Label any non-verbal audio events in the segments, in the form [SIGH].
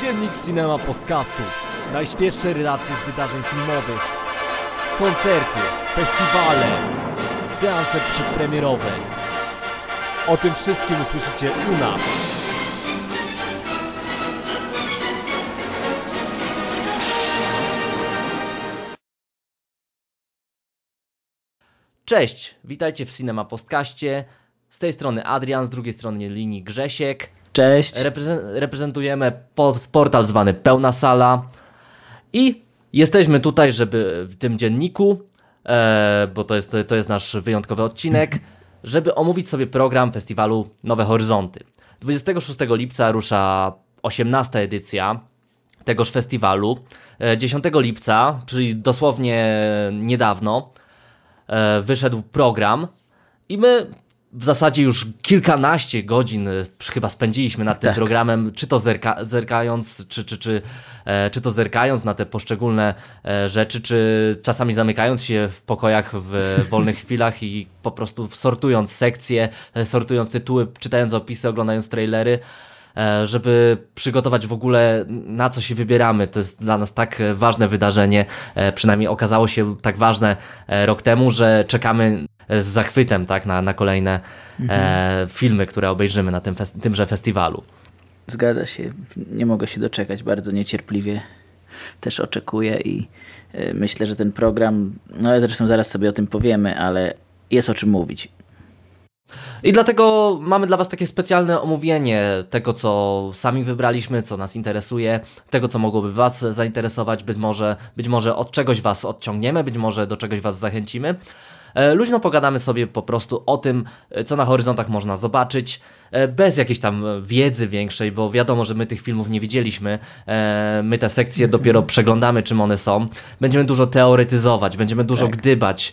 Dziennik Cinema Podcastu. Najświeższe relacje z wydarzeń filmowych. Koncerty, festiwale, seanse przedpremierowe. O tym wszystkim usłyszycie u nas. Cześć, witajcie w Cinema Podcaście. Z tej strony Adrian, z drugiej strony linii Grzesiek. Cześć. Reprezen- reprezentujemy pod- portal zwany Pełna Sala i jesteśmy tutaj, żeby w tym dzienniku, e, bo to jest, to jest nasz wyjątkowy odcinek, [LAUGHS] żeby omówić sobie program festiwalu Nowe Horyzonty. 26 lipca rusza 18 edycja tegoż festiwalu. E, 10 lipca, czyli dosłownie niedawno, e, wyszedł program i my w zasadzie już kilkanaście godzin e, chyba spędziliśmy nad tym Tak. programem, czy to zerka, zerkając, czy, czy, czy, e, czy to zerkając na te poszczególne e, rzeczy, czy czasami zamykając się w pokojach w [LAUGHS] wolnych chwilach i po prostu sortując sekcje, e, sortując tytuły, czytając opisy, oglądając trailery żeby przygotować w ogóle na co się wybieramy. To jest dla nas tak e, ważne wydarzenie, e, przynajmniej okazało się tak ważne e, rok temu, że czekamy e, z zachwytem tak, na, na kolejne e, filmy, które obejrzymy na tym tymże festiwalu. Zgadza się. Nie mogę się doczekać. Bardzo niecierpliwie też oczekuję i myślę, że ten program, no zresztą zaraz sobie o tym powiemy, ale jest o czym mówić. I dlatego mamy dla Was takie specjalne omówienie tego, co sami wybraliśmy, co nas interesuje, tego, co mogłoby Was zainteresować. Być może, być może od czegoś Was odciągniemy, być może do czegoś Was zachęcimy. E, Luźno pogadamy sobie po prostu o tym, e, co na horyzontach można zobaczyć, e, bez jakiejś tam wiedzy większej, bo wiadomo, że my tych filmów nie widzieliśmy. My te sekcje [LAUGHS] dopiero przeglądamy, czym one są. Będziemy dużo teoretyzować, będziemy dużo Tak. gdybać.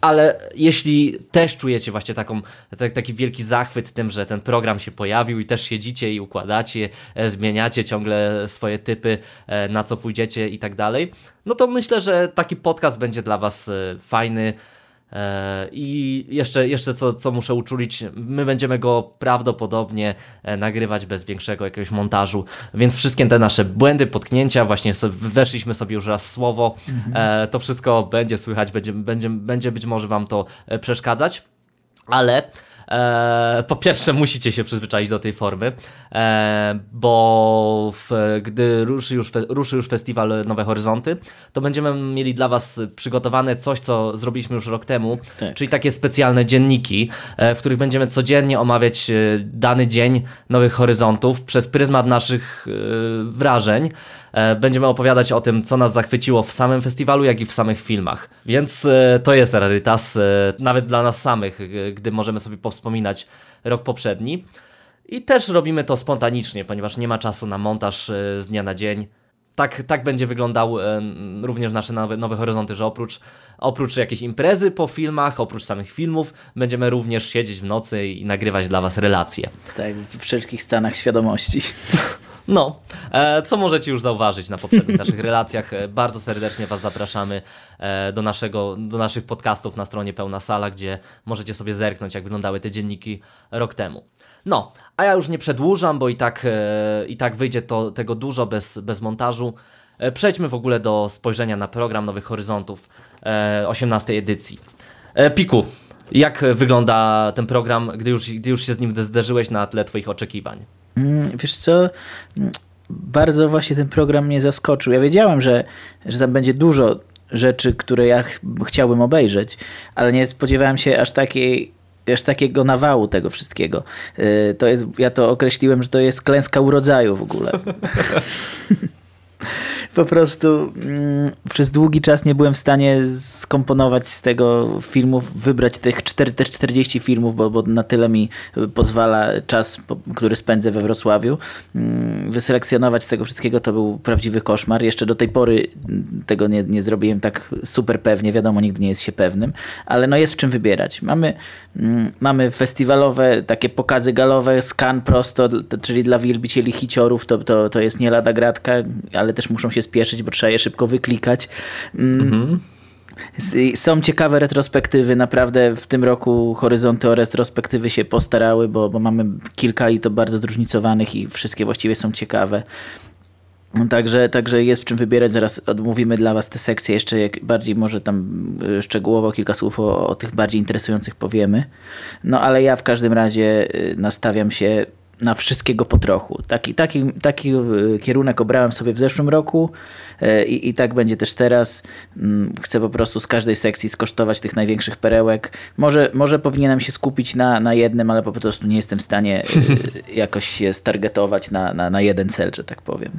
Ale jeśli też czujecie właśnie taką, tak, taki wielki zachwyt tym, że ten program się pojawił i też siedzicie i układacie, e, zmieniacie ciągle swoje typy, e, na co pójdziecie i tak dalej, no to myślę, że taki podcast będzie dla Was e, fajny. E, I jeszcze, jeszcze co, co muszę uczulić, my będziemy go prawdopodobnie e, nagrywać bez większego jakiegoś montażu, więc wszystkie te nasze błędy, potknięcia, właśnie weszliśmy sobie już raz w słowo, e, to wszystko będzie słychać, będzie, będzie, będzie być może Wam to przeszkadzać, ale e, po pierwsze musicie się przyzwyczaić do tej formy, e, bo w, gdy ruszy już, fe, ruszy już festiwal Nowe Horyzonty, to będziemy mieli dla Was przygotowane coś, co zrobiliśmy już rok temu, Tak. czyli takie specjalne dzienniki, e, w których będziemy codziennie omawiać e, dany dzień Nowych Horyzontów przez pryzmat naszych e, wrażeń. E, Będziemy opowiadać o tym, co nas zachwyciło w samym festiwalu, jak i w samych filmach. Więc e, to jest rarytas, e, nawet dla nas samych, gdy możemy sobie powspominać rok poprzedni. I też robimy to spontanicznie, ponieważ nie ma czasu na montaż z dnia na dzień. Tak, tak będzie wyglądał również nasze nowe, nowe horyzonty, że oprócz, oprócz jakiejś imprezy po filmach, oprócz samych filmów, będziemy również siedzieć w nocy i nagrywać dla Was relacje. Tak, w wszelkich stanach świadomości. [LAUGHS] No, e, co możecie już zauważyć na poprzednich naszych [LAUGHS] relacjach. E, bardzo serdecznie Was zapraszamy e, do, naszego, do naszych podcastów na stronie Pełna Sala, gdzie możecie sobie zerknąć, jak wyglądały te dzienniki rok temu. No, a ja już nie przedłużam, bo i tak, i tak wyjdzie to, tego dużo bez, bez montażu. Przejdźmy w ogóle do spojrzenia na program Nowych Horyzontów e, 18 edycji. Piku, jak wygląda ten program, gdy już, gdy już się z nim zderzyłeś na tle Twoich oczekiwań? Mm, Wiesz co, Mm, bardzo właśnie ten program mnie zaskoczył. Ja wiedziałem, że, że tam będzie dużo rzeczy, które ja ch chciałbym obejrzeć, ale nie spodziewałem się aż takiej aż takiego nawału tego wszystkiego. Yy, To jest, ja to określiłem, że to jest klęska urodzaju w ogóle. [LAUGHS] po prostu mm, przez długi czas nie byłem w stanie skomponować z tego filmów, wybrać tych cztery, też 40 filmów, bo, bo na tyle mi pozwala czas, który spędzę we Wrocławiu. Mm, Wyselekcjonować z tego wszystkiego to był prawdziwy koszmar. Jeszcze do tej pory mm, tego nie, nie zrobiłem tak super pewnie, wiadomo, nigdy nie jest się pewnym, ale no jest w czym wybierać. Mamy, mm, mamy festiwalowe takie pokazy galowe, skan prosto, to, czyli dla wielbicieli hiciorów to, to, to jest nie lada gratka, ale też muszą się spieszyć, bo trzeba je szybko wyklikać. Mm, Są ciekawe retrospektywy, naprawdę w tym roku Horyzonty o retrospektywy się postarały, bo, bo mamy kilka i to bardzo zróżnicowanych i wszystkie właściwie są ciekawe. Także, także jest w czym wybierać. Zaraz odmówimy dla Was te sekcje jeszcze bardziej, może tam y, szczegółowo kilka słów o, o tych bardziej interesujących powiemy. No ale ja w każdym razie y, nastawiam się na wszystkiego po trochu. Taki, taki, taki y, kierunek obrałem sobie w zeszłym roku i, i tak będzie też teraz. Mm, chcę po prostu z każdej sekcji skosztować tych największych perełek. Może, może powinienem się skupić na, na jednym, ale po prostu nie jestem w stanie [LAUGHS] jakoś się stargetować na, na, na jeden cel, że tak powiem.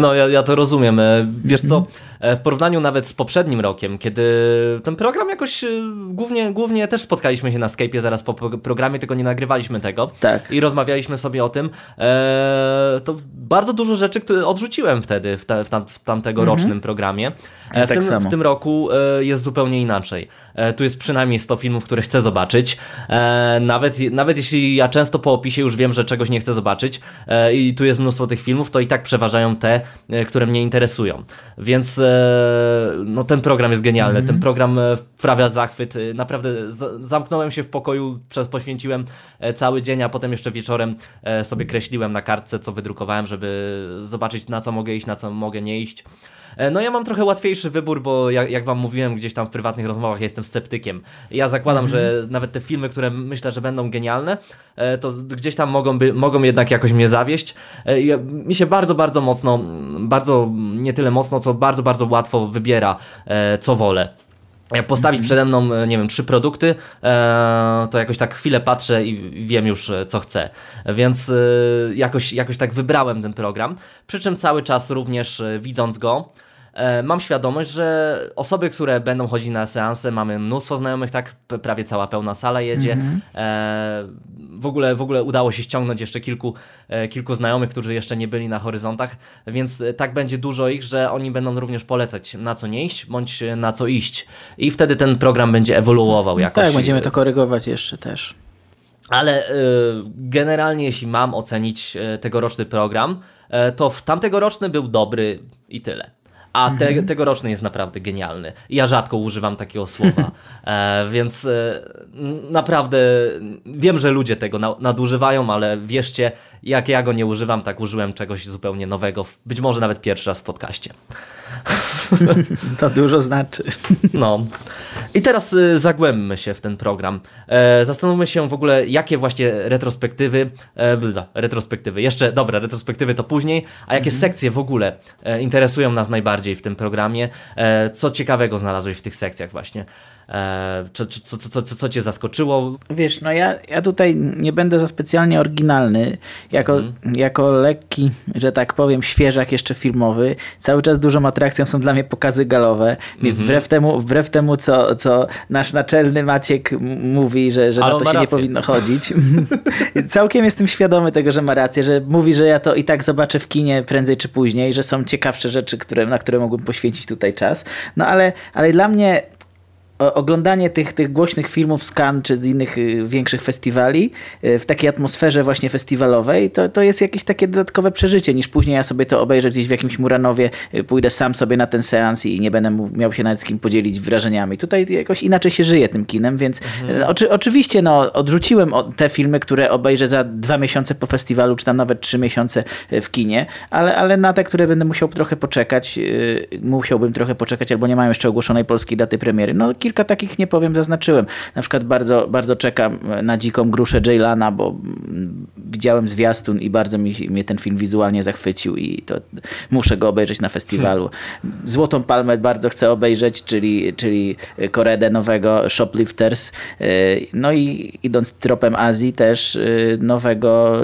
No, ja, ja to rozumiem. E, wiesz co, mhm. e, w porównaniu nawet z poprzednim rokiem, kiedy ten program jakoś e, głównie, głównie też spotkaliśmy się na Skype'ie zaraz po programie, tylko nie nagrywaliśmy tego. Tak. I rozmawialiśmy sobie o tym. to bardzo dużo rzeczy odrzuciłem wtedy w, te, w, tam, w tamtegorocznym mhm. programie. Ja w, tak tym, w tym roku jest zupełnie inaczej. Tu jest przynajmniej 100 filmów, które chcę zobaczyć. Nawet, nawet jeśli ja często po opisie już wiem, że czegoś nie chcę zobaczyć i tu jest mnóstwo tych filmów, to i tak przeważają te, E, które mnie interesują. Więc e, no, ten program jest genialny. Mm -hmm. Ten program e, wprawia zachwyt. Naprawdę zamknąłem się w pokoju, przez poświęciłem cały dzień, a potem jeszcze wieczorem sobie kreśliłem na kartce, co wydrukowałem, żeby zobaczyć na co mogę iść, na co mogę nie iść. E, no ja mam trochę łatwiejszy wybór, bo jak, jak wam mówiłem gdzieś tam w prywatnych rozmowach, ja jestem sceptykiem. Ja zakładam, mm -hmm. że nawet te filmy, które myślę, że będą genialne, e, to gdzieś tam mogą, by, mogą jednak jakoś mnie zawieść. E, ja, mi się bardzo, bardzo mocno, bardzo nie tyle mocno, co bardzo, bardzo łatwo wybiera, co wolę. Jak postawić mhm. przede mną, nie wiem, trzy produkty, to jakoś tak chwilę patrzę i wiem już, co chcę. Więc jakoś, jakoś tak wybrałem ten program. Przy czym cały czas również widząc go, E, mam świadomość, że osoby, które będą chodzić na seanse, mamy mnóstwo znajomych, tak prawie cała pełna sala jedzie. Mm -hmm. w, ogóle, w ogóle udało się ściągnąć jeszcze kilku, e, kilku znajomych, którzy jeszcze nie byli na horyzontach, więc tak będzie dużo ich, że oni będą również polecać na co nie iść, bądź na co iść. I wtedy ten program będzie ewoluował jakoś. Tak, będziemy to korygować jeszcze też. Ale generalnie, jeśli mam ocenić tegoroczny program, to w tamtegoroczny był dobry i tyle. A te, mhm. tegoroczny jest naprawdę genialny. Ja rzadko używam takiego słowa, [LAUGHS] e, więc e, naprawdę wiem, że ludzie tego na, nadużywają, ale wierzcie, jak ja go nie używam, tak użyłem czegoś zupełnie nowego, być może nawet pierwszy raz w podcaście. [LAUGHS] To dużo znaczy. No. I teraz y, zagłębmy się w ten program. E, zastanówmy się w ogóle, jakie właśnie retrospektywy, e, retrospektywy, jeszcze, dobra, retrospektywy to później, a jakie mhm. sekcje w ogóle e, interesują nas najbardziej w tym programie? Co ciekawego znalazłeś w tych sekcjach właśnie? E, co, co, co, co, co cię zaskoczyło? Wiesz, no ja, ja tutaj nie będę za specjalnie oryginalny. Jako, mm. jako lekki, że tak powiem, świeżak jeszcze filmowy, cały czas dużą atrakcją są dla mnie pokazy galowe. Mm -hmm. Wbrew temu, wbrew temu co, co nasz naczelny Maciek mówi, że, że na to się rację. nie powinno chodzić. [LAUGHS] [LAUGHS] Całkiem jestem świadomy tego, że ma rację, że mówi, że ja to i tak zobaczę w kinie prędzej czy później, że są ciekawsze rzeczy, które, na które mogłem poświęcić tutaj czas. No ale, ale dla mnie oglądanie tych, tych głośnych filmów z Cannes czy z innych y, większych festiwali y, w takiej atmosferze właśnie festiwalowej, to, to jest jakieś takie dodatkowe przeżycie, niż później ja sobie to obejrzę gdzieś w jakimś Muranowie, y, pójdę sam sobie na ten seans i nie będę miał się nawet z kim podzielić wrażeniami. Tutaj jakoś inaczej się żyje tym kinem, więc mhm. oczy, oczywiście no, odrzuciłem te filmy, które obejrzę za dwa miesiące po festiwalu, czy tam nawet trzy miesiące w kinie, ale, ale na te, które będę musiał trochę poczekać, musiałbym trochę poczekać, albo nie mają jeszcze ogłoszonej polskiej daty premiery. No kilka takich, nie powiem, zaznaczyłem. Na przykład bardzo, bardzo czekam na dziką gruszę Jaylana, bo widziałem zwiastun i bardzo mi, mnie ten film wizualnie zachwycił i to muszę go obejrzeć na festiwalu. Złotą Palmę bardzo chcę obejrzeć, czyli, czyli Koredę nowego Shoplifters. No i idąc tropem Azji też nowego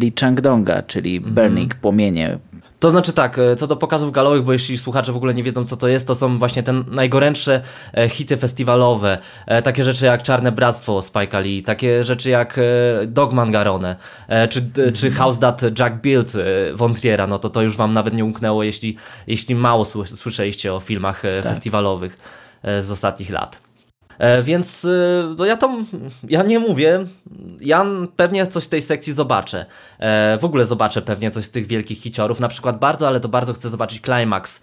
Lee Chang-donga, czyli mhm. Burning, Płomienie, to znaczy tak, e, co do pokazów galowych, bo jeśli słuchacze w ogóle nie wiedzą co to jest, to są właśnie te najgorętsze e, hity festiwalowe. E, takie rzeczy jak Czarne Bractwo Spike Lee, takie rzeczy jak Dogman Garone, czy, czy House That Jack Built Wątriera, no to to już wam nawet nie umknęło, jeśli, jeśli mało słyszeliście o filmach tak. festiwalowych z ostatnich lat. E, więc e, no ja to, ja nie mówię, ja pewnie coś z tej sekcji zobaczę. E, w ogóle zobaczę pewnie coś z tych wielkich hiciorów, na przykład bardzo, ale to bardzo chcę zobaczyć Climax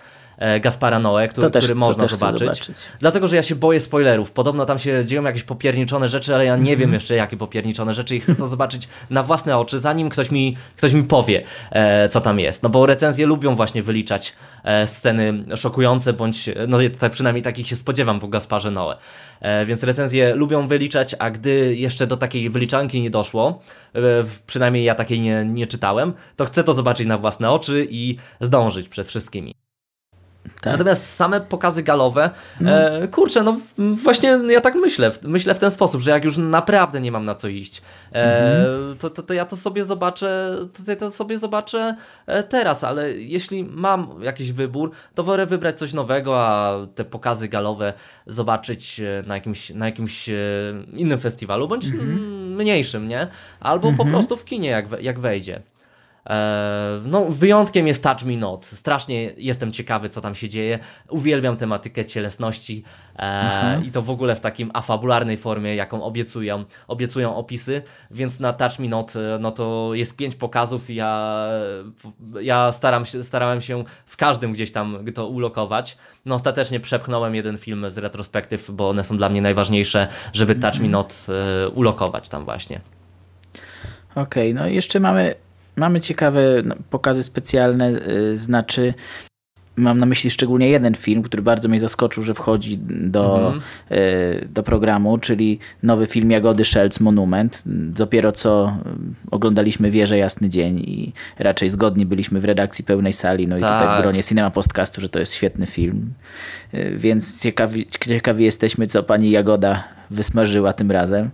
Gaspara Noe, który, też- który można zobaczyć. zobaczyć. Dlatego, że ja się boję spoilerów. Podobno tam się dzieją jakieś popierniczone rzeczy, ale ja nie wiem jeszcze jakie popierniczone rzeczy i chcę to zobaczyć na własne oczy, zanim ktoś mi, ktoś mi powie, e, co tam jest. No bo recenzje lubią właśnie wyliczać e, sceny szokujące, bądź, no tak przynajmniej takich się spodziewam po Gasparze Noe. E, więc recenzje lubią wyliczać, a gdy jeszcze do takiej wyliczanki nie doszło, e, przynajmniej ja takiej nie, nie czytałem, to chcę to zobaczyć na własne oczy i zdążyć przed wszystkimi. Tak. Natomiast same pokazy galowe, e, kurczę, no właśnie ja tak myślę, myślę w ten sposób, że jak już naprawdę nie mam na co iść, e, to, to, to ja to sobie zobaczę, to, to sobie zobaczę e, teraz, ale jeśli mam jakiś wybór, to wolę wybrać coś nowego, a te pokazy galowe zobaczyć e, na jakimś, na jakimś e, innym festiwalu, bądź mm, mniejszym, nie? Albo po prostu w kinie, jak, jak wejdzie. E, No, wyjątkiem jest Touch Me Not. Strasznie jestem ciekawy, co tam się dzieje. Uwielbiam tematykę cielesności e, i to w ogóle w takim afabularnej formie, jaką obiecują, obiecują opisy. Więc na Touch Me Not e, no to jest pięć pokazów i ja, ja staram się, starałem się w każdym gdzieś tam to ulokować. No, ostatecznie przepchnąłem jeden film z retrospektyw, bo one są dla mnie najważniejsze, żeby Touch Me Not e, ulokować tam właśnie. Okej, no i jeszcze mamy, mamy ciekawe pokazy specjalne, y, znaczy mam na myśli szczególnie jeden film, który bardzo mnie zaskoczył, że wchodzi do, Mhm. y, do programu, czyli nowy film Jagody Szelc Monument. Dopiero co y, oglądaliśmy Wieżę Jasny Dzień i raczej zgodni byliśmy w redakcji pełnej sali, no i tutaj Tak. w gronie Cinema Podcastu, że to jest świetny film. Y, Więc ciekawi, ciekawi jesteśmy, co pani Jagoda wysmażyła tym razem.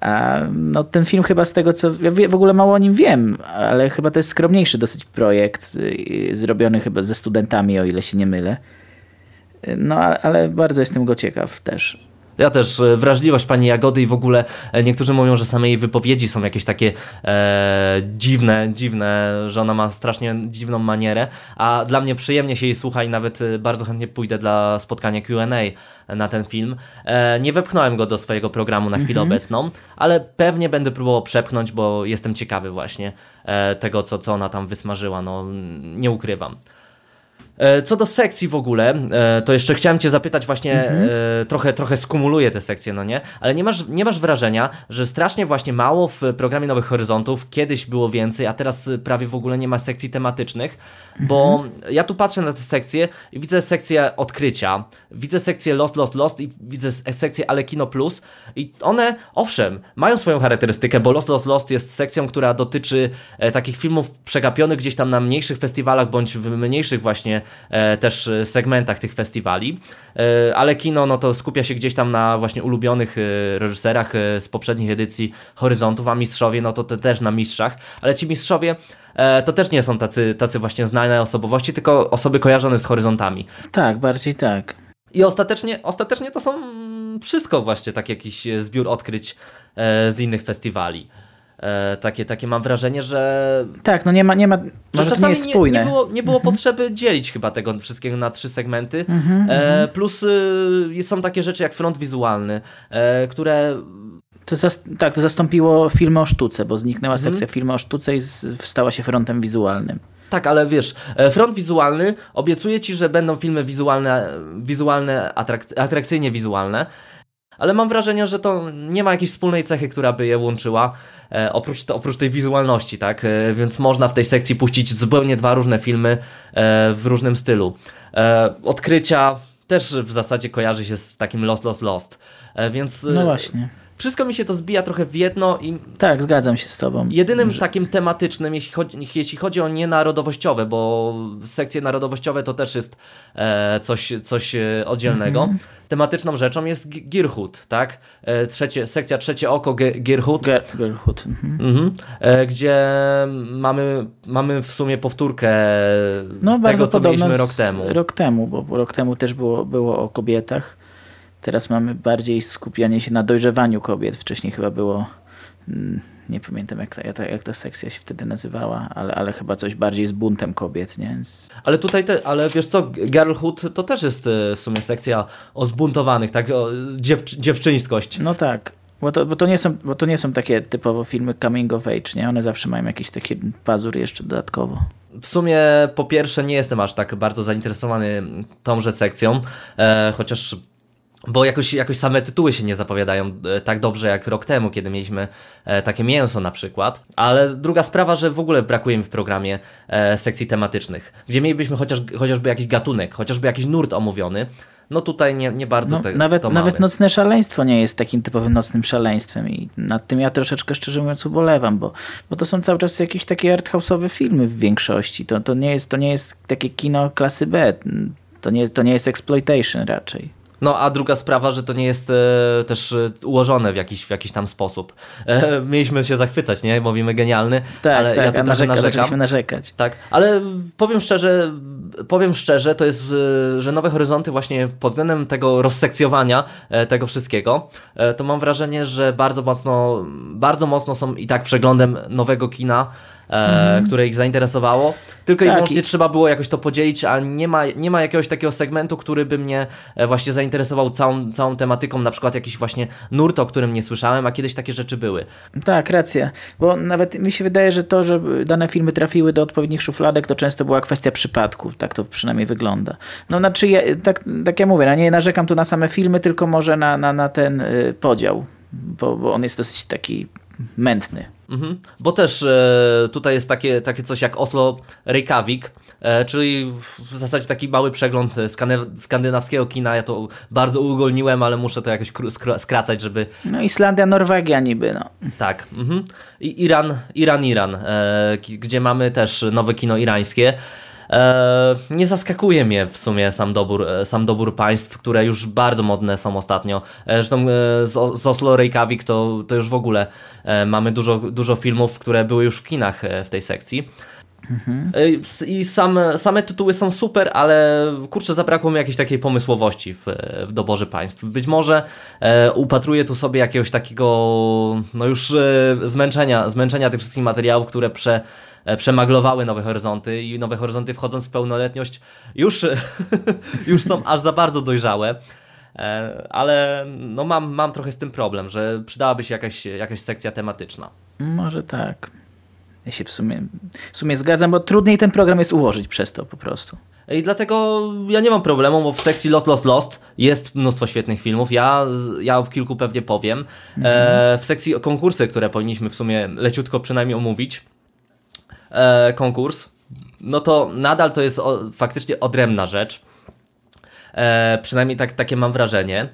A no, ten film chyba z tego, co ja w ogóle mało o nim wiem, ale chyba to jest skromniejszy dosyć projekt, y, zrobiony chyba ze studentami, o ile się nie mylę. Y, No, ale bardzo jestem go ciekaw też. Ja też e, wrażliwość pani Jagody i w ogóle e, niektórzy mówią, że same jej wypowiedzi są jakieś takie e, dziwne, dziwne, że ona ma strasznie dziwną manierę, a dla mnie przyjemnie się jej słucha i nawet e, bardzo chętnie pójdę dla spotkania Q&A na ten film. E, nie wepchnąłem go do swojego programu na chwilę obecną, ale pewnie będę próbował przepchnąć, bo jestem ciekawy właśnie e, tego, co, co ona tam wysmażyła, no nie ukrywam. E, Co do sekcji w ogóle, e, to jeszcze chciałem Cię zapytać właśnie, e, trochę, trochę skumuluję te sekcje, no nie? Ale nie masz, nie masz wrażenia, że strasznie właśnie mało w programie Nowych Horyzontów, kiedyś było więcej, a teraz prawie w ogóle nie ma sekcji tematycznych, bo ja tu patrzę na te sekcje i widzę sekcję odkrycia, widzę sekcję Lost, Lost, Lost i widzę sekcję Ale Kino Plus i one, owszem, mają swoją charakterystykę, bo Lost, Lost, Lost jest sekcją, która dotyczy takich filmów przegapionych gdzieś tam na mniejszych festiwalach, bądź w mniejszych właśnie też e, segmentach tych festiwali, e, ale kino no to skupia się gdzieś tam na właśnie ulubionych e, reżyserach e, z poprzednich edycji Horyzontów, a mistrzowie no to te też na mistrzach, ale ci mistrzowie e, to też nie są tacy, tacy właśnie znane osobowości, tylko osoby kojarzone z horyzontami. Tak, bardziej tak. I ostatecznie, ostatecznie to są wszystko właśnie tak jakiś e, zbiór odkryć e, z innych festiwali. E, takie, takie mam wrażenie, że Tak, no nie ma, nie ma, że może to nie czasami jest nie, spójne. nie było, nie było potrzeby dzielić chyba tego wszystkiego na trzy segmenty. Mhm, e, plus y, są takie rzeczy jak front wizualny, e, które To zas- tak, to zastąpiło filmy o sztuce, bo zniknęła Mhm. sekcja filmy o sztuce i z- stała się frontem wizualnym. Tak, ale wiesz, e, front wizualny obiecuje ci, że będą filmy wizualne, wizualne atrak- atrakcyjnie wizualne, ale mam wrażenie, że to nie ma jakiejś wspólnej cechy, która by je łączyła, e, oprócz, to, oprócz tej wizualności, tak? E, więc można w tej sekcji puścić zupełnie dwa różne filmy e, w różnym stylu. E, odkrycia też w zasadzie kojarzy się z takim Lost, Lost, Lost. E, więc e, No właśnie. Wszystko mi się to zbija trochę w jedno i Tak, zgadzam się z tobą. Jedynym takim tematycznym, jeśli chodzi, jeśli chodzi o nienarodowościowe, bo sekcje narodowościowe to też jest e, coś, coś e, oddzielnego. Tematyczną rzeczą jest Girhut, tak? E, trzecie, sekcja Trzecie Oko Girhut, Girlhood. Mhm. mhm. e, gdzie mamy, mamy w sumie powtórkę No, z tego, co mieliśmy rok temu. Rok temu, bo rok temu też było, było o kobietach. Teraz mamy bardziej skupianie się na dojrzewaniu kobiet. Wcześniej chyba było, mm, nie pamiętam jak ta, jak ta, sekcja się wtedy nazywała, ale, ale chyba coś bardziej z buntem kobiet, nie? Ale tutaj, te, ale wiesz co, Girlhood to też jest e, w sumie sekcja o zbuntowanych, tak? O dziewczy, dziewczyńskość. No tak, bo to, bo, to nie są, bo to nie są takie typowo filmy coming of age, nie? One zawsze mają jakiś taki pazur jeszcze dodatkowo. W sumie po pierwsze nie jestem aż tak bardzo zainteresowany tąże sekcją, e, chociaż bo jakoś, jakoś same tytuły się nie zapowiadają e, tak dobrze jak rok temu, kiedy mieliśmy e, takie mięso na przykład. Ale druga sprawa, że w ogóle brakuje mi w programie e, sekcji tematycznych, gdzie mielibyśmy chociaż, chociażby jakiś gatunek, chociażby jakiś nurt omówiony. No tutaj nie, nie bardzo no, te, nawet, to Nawet nocne szaleństwo nie jest takim typowym nocnym szaleństwem i nad tym ja troszeczkę szczerze mówiąc ubolewam, bo, bo to są cały czas jakieś takie arthouse'owe filmy w większości. To, to, nie jest, to nie jest takie kino klasy B. To nie, to nie jest exploitation raczej. No a druga sprawa, że to nie jest e, też e, ułożone w jakiś, w jakiś tam sposób. E, mieliśmy się zachwycać, nie? Mówimy genialny, tak, ale tak, ja to narzeka, narzekam. narzekać. Tak, ale powiem szczerze, powiem szczerze, to jest, e, że Nowe Horyzonty właśnie pod względem tego rozsekcjowania e, tego wszystkiego, to mam wrażenie, że bardzo mocno, bardzo mocno są i tak przeglądem nowego kina, mhm. które ich zainteresowało. Tylko tak, i wyłącznie trzeba było jakoś to podzielić, a nie ma, nie ma jakiegoś takiego segmentu, który by mnie e, właśnie zainteresował całą, całą tematyką, na przykład jakiś właśnie nurt, o którym nie słyszałem, a kiedyś takie rzeczy były. Tak, racja. Bo nawet mi się wydaje, że to, że dane filmy trafiły do odpowiednich szufladek, to często była kwestia przypadku. Tak to przynajmniej wygląda. No znaczy, ja, tak, tak ja mówię, no nie narzekam tu na same filmy, tylko może na, na, na ten y, podział, bo, bo on jest dosyć taki mętny. Mhm. Bo też e, tutaj jest takie, takie coś jak Oslo Reykjavik, e, czyli w zasadzie taki mały przegląd skandynawskiego kina. Ja to bardzo ugolniłem, ale muszę to jakoś skracać, żeby... No Islandia, Norwegia niby, no. Tak. Mhm. I Iran, Iran, Iran, e, gdzie mamy też nowe kino irańskie. E, nie zaskakuje mnie w sumie sam dobór, e, sam dobór państw, które już bardzo modne są ostatnio. E, zresztą z Oslo Reykjavik to, to już w ogóle mamy dużo, dużo filmów, które były już w kinach w tej sekcji. Mhm. I same, same tytuły są super, ale kurczę, zabrakło mi jakiejś takiej pomysłowości w, w doborze państw. Być może e, upatruję tu sobie jakiegoś takiego, no już e, zmęczenia, zmęczenia tych wszystkich materiałów, które prze, przemaglowały Nowe Horyzonty i Nowe Horyzonty wchodząc w pełnoletność już, [LAUGHS] już są aż za bardzo dojrzałe. E, ale no mam, mam trochę z tym problem, że przydałaby się jakaś, jakaś sekcja tematyczna. Może tak. Ja się w sumie, w sumie zgadzam, bo trudniej ten program jest ułożyć przez to po prostu. I dlatego ja nie mam problemu, bo w sekcji Lost, Lost, Lost jest mnóstwo świetnych filmów. Ja, ja o kilku pewnie powiem. E, mhm. w sekcji konkursy, które powinniśmy w sumie leciutko przynajmniej omówić, e, konkurs, no to nadal to jest o, faktycznie odrębna rzecz. E, przynajmniej tak, takie mam wrażenie.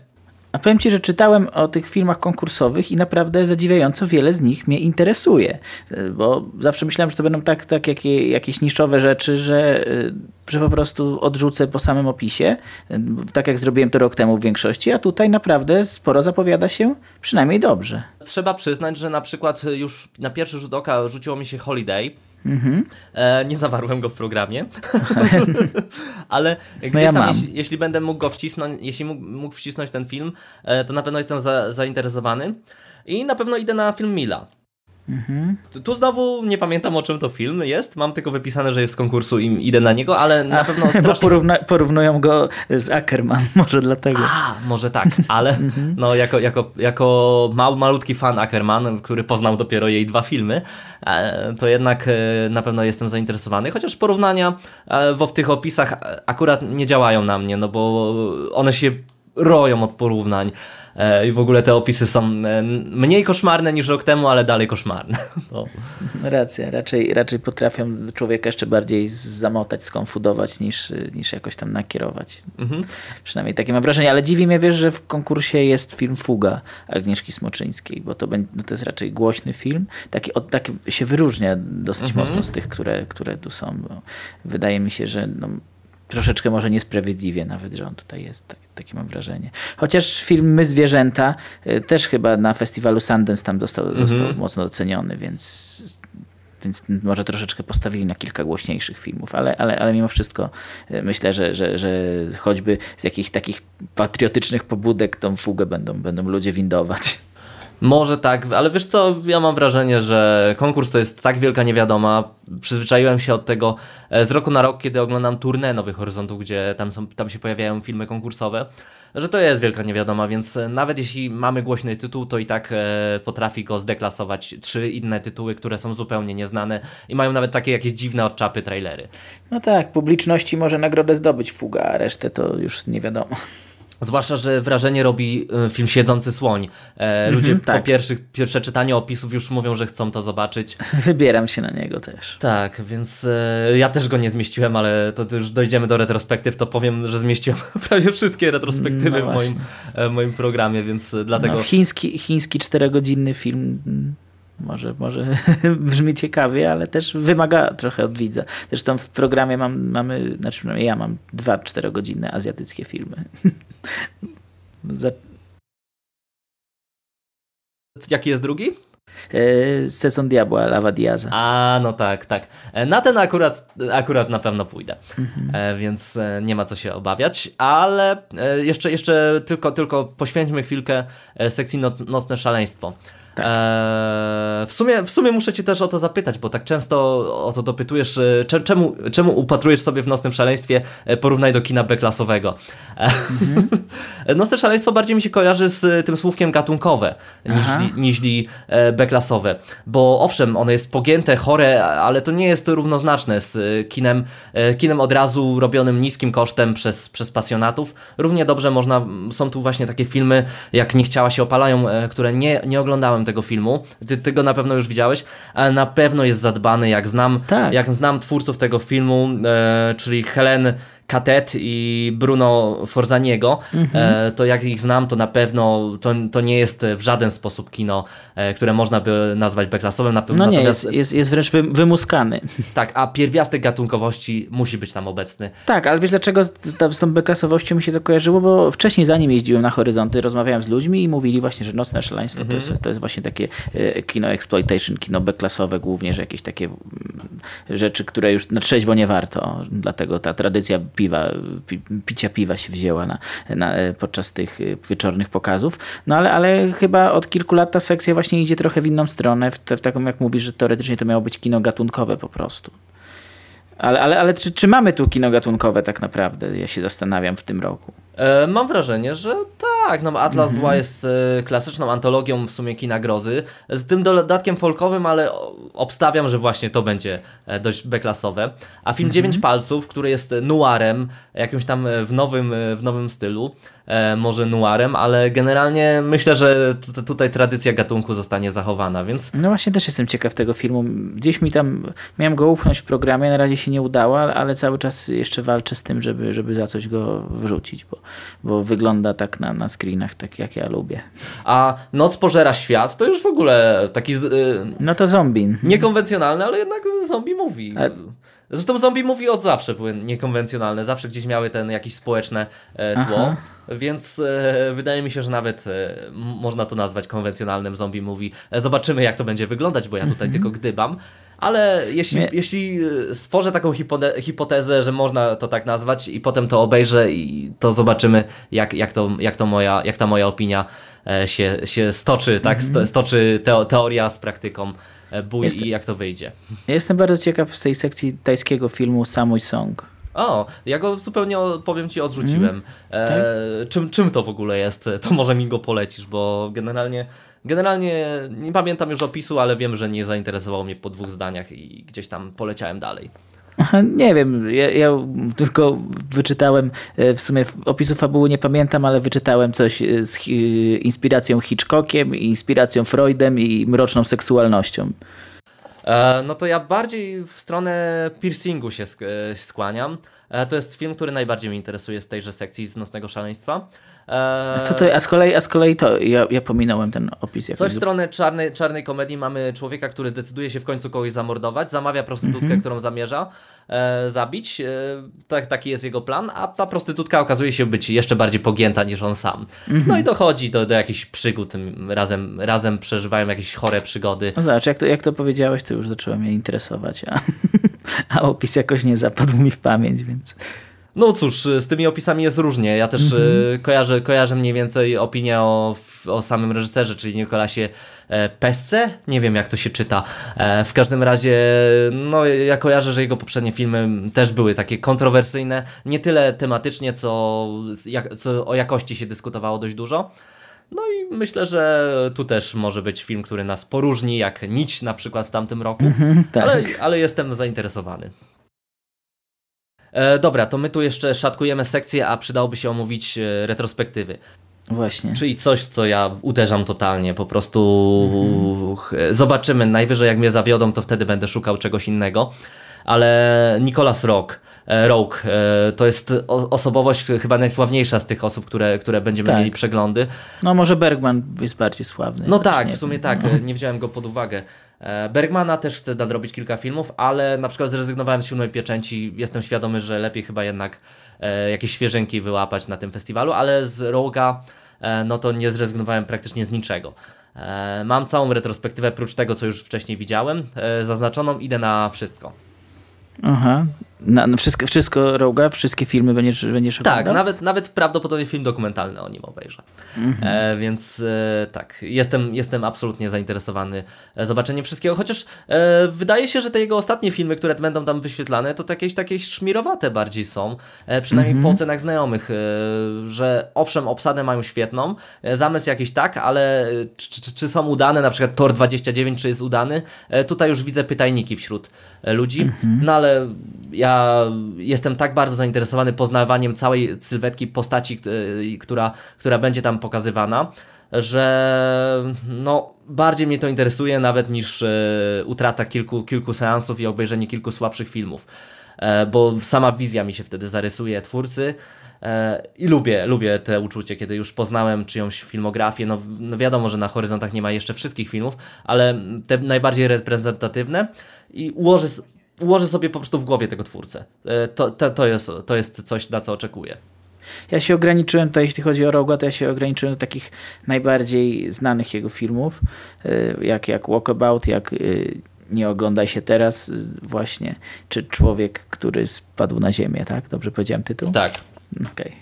A powiem Ci, że czytałem o tych filmach konkursowych i naprawdę zadziwiająco wiele z nich mnie interesuje. E, bo zawsze myślałem, że to będą tak, tak jakie, jakieś niszczowe rzeczy, że, e, że po prostu odrzucę po samym opisie. E, tak jak zrobiłem to rok temu w większości, a tutaj naprawdę sporo zapowiada się przynajmniej dobrze. Trzeba przyznać, że na przykład już na pierwszy rzut oka rzuciło mi się Holiday Mhm. E, nie zawarłem go w programie, [LAUGHS] ale no gdzieś ja tam, jeśli, jeśli, będę mógł go wcisnąć, jeśli mógł, mógł wcisnąć ten film, e, to na pewno jestem za, zainteresowany i na pewno idę na film Mila. Mhm. Tu znowu nie pamiętam o czym to film jest, mam tylko wypisane, że jest z konkursu i idę na niego, ale na A, pewno [LAUGHS] strasznie... Bo porówna porównują go z Ackerman, [LAUGHS] może dlatego. A, może tak, ale [LAUGHS] mhm. no jako, jako, jako mały, malutki fan Ackerman, który poznał dopiero jej dwa filmy, e, to jednak e, na pewno jestem zainteresowany, chociaż porównania e, w tych opisach akurat nie działają na mnie, no bo one się roją od porównań. E, i w ogóle te opisy są e, mniej koszmarne niż rok temu, ale dalej koszmarne. [LAUGHS] No. Racja, raczej, raczej potrafią człowieka jeszcze bardziej zamotać, skonfudować niż, niż jakoś tam nakierować. Mhm. Przynajmniej takie mam wrażenie, ale dziwi mnie, wiesz, że w konkursie jest film Fuga Agnieszki Smoczyńskiej, bo to, no to jest raczej głośny film, taki, od, taki się wyróżnia dosyć mhm. mocno z tych, które, które tu są. wydaje mi się, że no, troszeczkę może niesprawiedliwie nawet, że on tutaj jest. Tak, takie mam wrażenie. Chociaż film My Zwierzęta y, też chyba na festiwalu Sundance tam został, mhm. został mocno doceniony, więc, więc może troszeczkę postawili na kilka głośniejszych filmów, ale, ale, ale mimo wszystko y, myślę, że, że, że choćby z jakichś takich patriotycznych pobudek tą fugę będą, będą ludzie windować. Może tak, ale wiesz co, ja mam wrażenie, że konkurs to jest tak wielka niewiadoma. Przyzwyczaiłem się od tego e, z roku na rok, kiedy oglądam turnę Nowych Horyzontów, gdzie tam, są, tam się pojawiają filmy konkursowe, że to jest wielka niewiadoma, więc e, nawet jeśli mamy głośny tytuł, to i tak e, potrafi go zdeklasować trzy inne tytuły, które są zupełnie nieznane i mają nawet takie jakieś dziwne odczapy trailery. No tak, publiczności może nagrodę zdobyć fuga, a resztę to już nie wiadomo. Zwłaszcza, że wrażenie robi y, film Siedzący Słoń. E, ludzie mm -hmm, tak. po pierwszych, pierwsze czytanie opisów już mówią, że chcą to zobaczyć. Wybieram się na niego też. Tak, więc e, ja też go nie zmieściłem, ale to już dojdziemy do retrospektyw, to powiem, że zmieściłem [LAUGHS] prawie wszystkie retrospektywy no w, moim, e, w moim programie, więc e, dlatego... No, chiński, chiński czterogodzinny film mm, może, może [LAUGHS] brzmi ciekawie, ale też wymaga trochę od widza. Zresztą w programie mam, mamy, znaczy ja mam dwa czterogodzinne azjatyckie filmy. [LAUGHS] Jaki jest drugi? E, Sezon Diabła, Lava Diaza. A, no tak, tak. E, na ten akurat, akurat na pewno pójdę, mhm. E, więc nie ma co się obawiać, ale jeszcze, jeszcze tylko, tylko poświęćmy chwilkę sekcji Nocne Szaleństwo. Tak. Eee, w, sumie, w sumie muszę Cię też o to zapytać, bo tak często o to dopytujesz, e, czemu, czemu upatrujesz sobie w Nocnym Szaleństwie e, porównaj do kina B-klasowego. Mhm. [LAUGHS] Nocne Szaleństwo bardziej mi się kojarzy z tym słówkiem gatunkowe niż, B-klasowe, bo owszem, ono jest pogięte, chore, ale to nie jest równoznaczne z kinem, kinem od razu robionym niskim kosztem przez, przez pasjonatów. Równie dobrze można, są tu właśnie takie filmy jak Nie chciała się opalają, które nie, nie oglądałem tego filmu. Ty, ty go na pewno już widziałeś, ale na pewno jest zadbany, jak znam, tak. jak znam twórców tego filmu, e, czyli Helen Katet i Bruno Forzaniego, mhm. E, to jak ich znam, to na pewno to, to nie jest w żaden sposób kino, e, które można by nazwać beklasowym. Na pewno, no nie, jest, jest, jest wręcz wymuskany. [LAUGHS] Tak, a pierwiastek gatunkowości musi być tam obecny. Tak, ale wiesz dlaczego z, z tą beklasowością mi się to kojarzyło? Bo wcześniej zanim jeździłem na Horyzonty, rozmawiałem z ludźmi i mówili właśnie, że Nocne Szaleństwo mhm. to, jest, to jest właśnie takie e, kino exploitation, kino beklasowe głównie, że jakieś takie mm, rzeczy, które już na trzeźwo nie warto. Dlatego ta tradycja piwa, picia piwa się wzięła na, na, podczas tych wieczornych pokazów. No ale, ale chyba od kilku lat ta sekcja właśnie idzie trochę w inną stronę, w, te, w taką jak mówisz, że teoretycznie to miało być kino gatunkowe po prostu. Ale, ale, ale czy, czy mamy tu kino gatunkowe tak naprawdę? Ja się zastanawiam w tym roku. E, mam wrażenie, że tak. No, Atlas mhm. Zła jest e, klasyczną antologią w sumie kina grozy, z tym dodatkiem folkowym, ale obstawiam, że właśnie to będzie e, dość beklasowe. A film mhm. Dziewięć Palców, który jest noirem, jakimś tam w nowym, w nowym stylu, e, może noirem, ale generalnie myślę, że tutaj tradycja gatunku zostanie zachowana, więc... No właśnie też jestem ciekaw tego filmu. Gdzieś mi tam, miałem go upchnąć w programie, na razie się nie udało, ale, ale cały czas jeszcze walczę z tym, żeby, żeby za coś go wrzucić, bo, bo wygląda tak na, na screenach, tak jak ja lubię. A Noc pożera świat to już w ogóle taki... Y, no to zombie. Niekonwencjonalny, ale jednak zombie mówi. A... Zresztą zombie mówi od zawsze były niekonwencjonalne, zawsze gdzieś miały ten jakieś społeczne e, tło, Aha. więc e, wydaje mi się, że nawet e, można to nazwać konwencjonalnym zombie mówi. Zobaczymy jak to będzie wyglądać, bo ja tutaj mhm. tylko gdybam. Ale jeśli, jeśli stworzę taką hipotezę, że można to tak nazwać i potem to obejrzę i to zobaczymy jak, jak, to, jak, to moja, jak ta moja opinia się, się stoczy, tak? Mhm. Stoczy teoria z praktyką. E, bój Jestem, i jak to wyjdzie. Jestem bardzo ciekaw z tej sekcji tajskiego filmu Samui Song. O, ja go zupełnie, powiem Ci, odrzuciłem. Mm, e, tak? czym, czym to w ogóle jest? To może mi go polecisz, bo generalnie, generalnie nie pamiętam już opisu, ale wiem, że nie zainteresowało mnie po dwóch zdaniach i gdzieś tam poleciałem dalej. Nie wiem, ja, ja, tylko wyczytałem, e, w sumie opisu fabuły nie pamiętam, ale wyczytałem coś e, z inspiracją Hitchcockiem, inspiracją Freudem i mroczną seksualnością. E, no to ja bardziej w stronę piercingu się skłaniam. To jest film, który najbardziej mnie interesuje z tejże sekcji z Nocnego Szaleństwa. A co to, a z kolei, a z kolei to, ja, ja pominąłem ten opis. Coś w stronę czarnej, czarnej komedii mamy człowieka, który decyduje się w końcu kogoś zamordować, zamawia prostytutkę, mm -hmm. którą zamierza e, zabić, e, tak, taki jest jego plan, a ta prostytutka okazuje się być jeszcze bardziej pogięta niż on sam. Mm -hmm. No i dochodzi do, do jakichś przygód, razem, razem przeżywają jakieś chore przygody. No zobacz, jak to, jak to powiedziałeś, to już zaczęło mnie interesować, a, [LAUGHS] a opis jakoś nie zapadł mi w pamięć, więc... No cóż, z tymi opisami jest różnie. Ja też mm-hmm. kojarzę, kojarzę mniej więcej opinię o, o samym reżyserze, czyli Nikolasie e, Pesce. Nie wiem, jak to się czyta. E, w każdym razie, no ja kojarzę, że jego poprzednie filmy też były takie kontrowersyjne. Nie tyle tematycznie, co, jak, co o jakości się dyskutowało dość dużo. No i myślę, że tu też może być film, który nas poróżni, jak Nić na przykład w tamtym roku, mm-hmm, tak. ale, ale jestem zainteresowany. E, dobra, to my tu jeszcze szatkujemy sekcję, a przydałoby się omówić e, retrospektywy. Właśnie. Czyli coś, co ja uderzam totalnie. Po prostu mhm. zobaczymy. Najwyżej jak mnie zawiodą, to wtedy będę szukał czegoś innego. Ale Nicolas Rock, Rogue to jest osobowość chyba najsławniejsza z tych osób, które, które będziemy tak. mieli przeglądy. No może Bergman jest bardziej sławny. No tak, w sumie tak. No. Nie wziąłem go pod uwagę. E, Bergmana też chcę nadrobić kilka filmów, ale na przykład zrezygnowałem z siódmej pieczęci. Jestem świadomy, że lepiej chyba jednak e, jakieś świeżynki wyłapać na tym festiwalu, ale z Roga e, no to nie zrezygnowałem praktycznie z niczego. Mam całą retrospektywę, prócz tego, co już wcześniej widziałem, zaznaczoną, idę na wszystko. Aha. Na, na wszystko, wszystko Roga, wszystkie filmy będziesz, będziesz Tak, oglądał? nawet, nawet prawdopodobnie film dokumentalny o nim obejrzę. Mhm. E, więc e, tak, jestem, jestem absolutnie zainteresowany e, zobaczeniem wszystkiego, chociaż e, wydaje się, że te jego ostatnie filmy, które będą tam wyświetlane, to jakieś takie szmirowate bardziej są, e, przynajmniej mhm. po ocenach znajomych, e, że owszem, obsadę mają świetną, zamysł jakiś tak, ale czy, czy, czy, są udane, na przykład Tor 29, czy jest udany, tutaj już widzę pytajniki wśród ludzi, mhm. no ale ja jestem tak bardzo zainteresowany poznawaniem całej sylwetki postaci, e, która, która będzie tam pokazywana, że no, bardziej mnie to interesuje nawet niż e, utrata kilku, kilku seansów i obejrzenie kilku słabszych filmów. E, bo sama wizja mi się wtedy zarysuje twórcy. I lubię, lubię te uczucie, kiedy już poznałem czyjąś filmografię. No, no, wiadomo, że na horyzontach nie ma jeszcze wszystkich filmów, ale te najbardziej reprezentatywne i ułożę, ułożę sobie po prostu w głowie tego twórcę. E, to, to, to, jest, to jest coś, na co oczekuję. Ja się ograniczyłem, to jeśli chodzi o Roga, to ja się ograniczyłem do takich najbardziej znanych jego filmów, e, jak, jak Walkabout, jak e, Nie oglądaj się teraz właśnie, czy Człowiek, który spadł na ziemię, tak? Dobrze powiedziałem tytuł? Tak. Okej. Okay.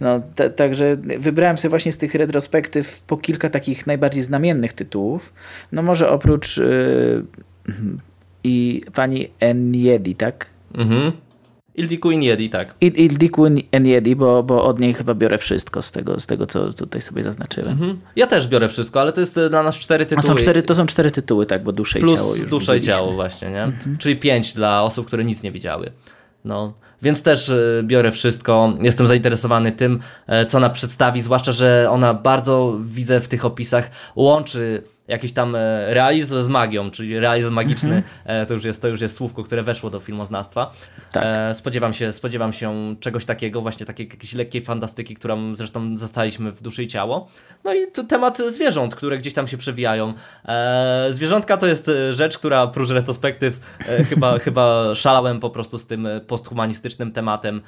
No, także wybrałem sobie właśnie z tych retrospektyw po kilka takich najbardziej znamiennych tytułów. No może oprócz i pani Enjedi, tak? Mhm. Ildiku Enjedi, tak. Il, Ildiku Enjedi, bo, bo od niej chyba biorę wszystko z tego, z tego co, tutaj sobie zaznaczyłem. Mhm. Ja też biorę wszystko, ale to jest e, dla nas cztery tytuły. A są cztery, to są cztery tytuły, tak, bo dusza i Plus ciało już dusza i ciało właśnie, nie? Mhm. Czyli pięć dla osób, które nic nie widziały. No, więc też e, biorę wszystko. Jestem zainteresowany tym, e, co ona przedstawi, zwłaszcza, że ona bardzo widzę w tych opisach łączy jakiś tam e, realizm z magią, czyli realizm magiczny, mm -hmm. to, już jest, to już jest słówko, które weszło do filmoznawstwa. Tak. E, spodziewam, się, spodziewam się czegoś takiego, właśnie takiej jakiejś lekkiej fantastyki, którą zresztą zastaliśmy w duszy i ciało. No i temat zwierząt, które gdzieś tam się przewijają. zwierzątka to jest rzecz, która prócz retrospektyw chyba, [LAUGHS] chyba szalałem po prostu z tym posthumanistycznym tematem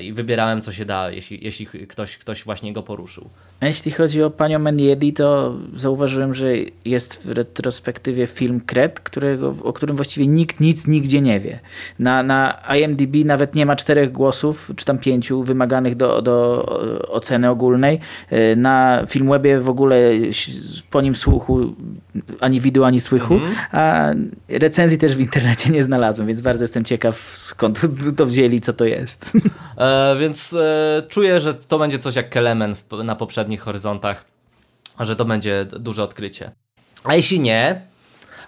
i wybierałem co się da, jeśli, jeśli ktoś, ktoś właśnie go poruszył. A jeśli chodzi o panią Meniedi, to zauważyłem, że jest w retrospektywie film Kret, którego, o którym właściwie nikt nic nigdzie nie wie. Na, na IMDb nawet nie ma czterech głosów, czy tam pięciu wymaganych do, do oceny ogólnej. Na Filmwebie w ogóle po nim słuchu ani widu, ani słychu, mm. a recenzji też w internecie nie znalazłem, więc bardzo jestem ciekaw skąd [LAUGHS] to wzięli, co to jest. E, więc e, czuję, że to będzie coś jak Kelemen na poprzednich horyzontach że to będzie duże odkrycie. A jeśli nie,